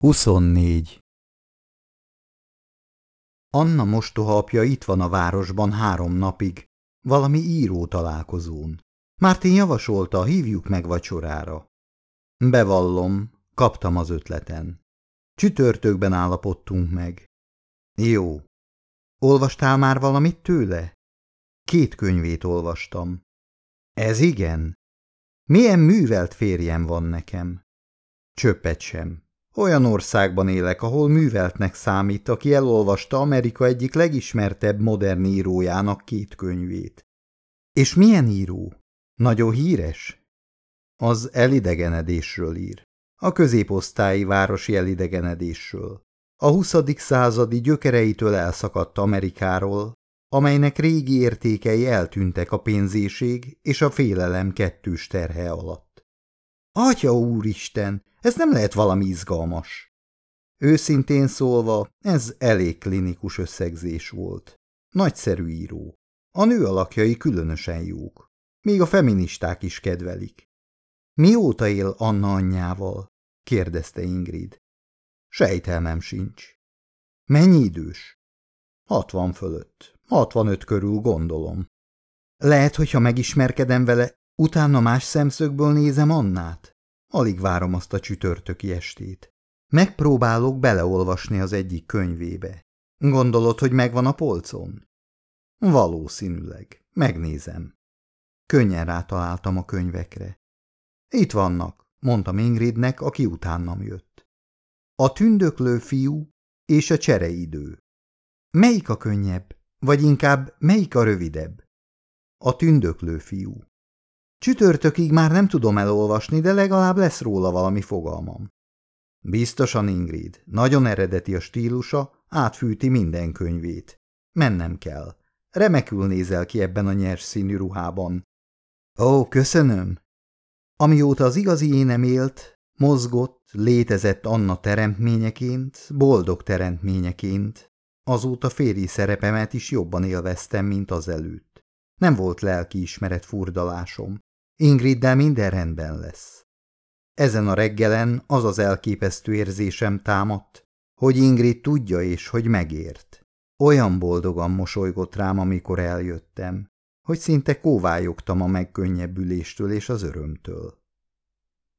24. Anna mostoha itt van a városban három napig, valami író találkozón. Mártin javasolta, hívjuk meg vacsorára. Bevallom, kaptam az ötleten. Csütörtökben állapodtunk meg. Jó. Olvastál már valamit tőle? Két könyvét olvastam. Ez igen? Milyen művelt férjem van nekem? Csöppet sem. Olyan országban élek, ahol műveltnek számít, aki elolvasta Amerika egyik legismertebb modern írójának két könyvét. És milyen író? Nagyon híres? Az elidegenedésről ír. A középosztályi városi elidegenedésről. A 20. századi gyökereitől elszakadt Amerikáról, amelynek régi értékei eltűntek a pénzéség és a félelem kettős terhe alatt. Atya úristen, ez nem lehet valami izgalmas. Őszintén szólva, ez elég klinikus összegzés volt. Nagyszerű író. A nő alakjai különösen jók. Még a feministák is kedvelik. Mióta él Anna anyjával? kérdezte Ingrid. Sejtelmem sincs. Mennyi idős? Hatvan fölött. Hatvanöt körül gondolom. Lehet, hogyha megismerkedem vele, utána más szemszögből nézem Annát? Alig várom azt a csütörtöki estét. Megpróbálok beleolvasni az egyik könyvébe. Gondolod, hogy megvan a polcon? Valószínűleg. Megnézem. Könnyen rátaláltam a könyvekre. Itt vannak, mondtam Ingridnek, aki utánam jött. A tündöklő fiú és a csereidő. Melyik a könnyebb, vagy inkább melyik a rövidebb? A tündöklő fiú. Csütörtökig már nem tudom elolvasni, de legalább lesz róla valami fogalmam. Biztosan Ingrid, nagyon eredeti a stílusa, átfűti minden könyvét. Mennem kell. Remekül nézel ki ebben a nyers színű ruhában. Ó, köszönöm. Amióta az igazi énem élt, mozgott, létezett Anna teremtményeként, boldog teremtményeként, azóta férji szerepemet is jobban élveztem, mint az előtt. Nem volt lelkiismeret furdalásom. Ingriddel minden rendben lesz. Ezen a reggelen az az elképesztő érzésem támadt, hogy Ingrid tudja és hogy megért. Olyan boldogan mosolygott rám, amikor eljöttem, hogy szinte kóvályogtam a megkönnyebbüléstől és az örömtől.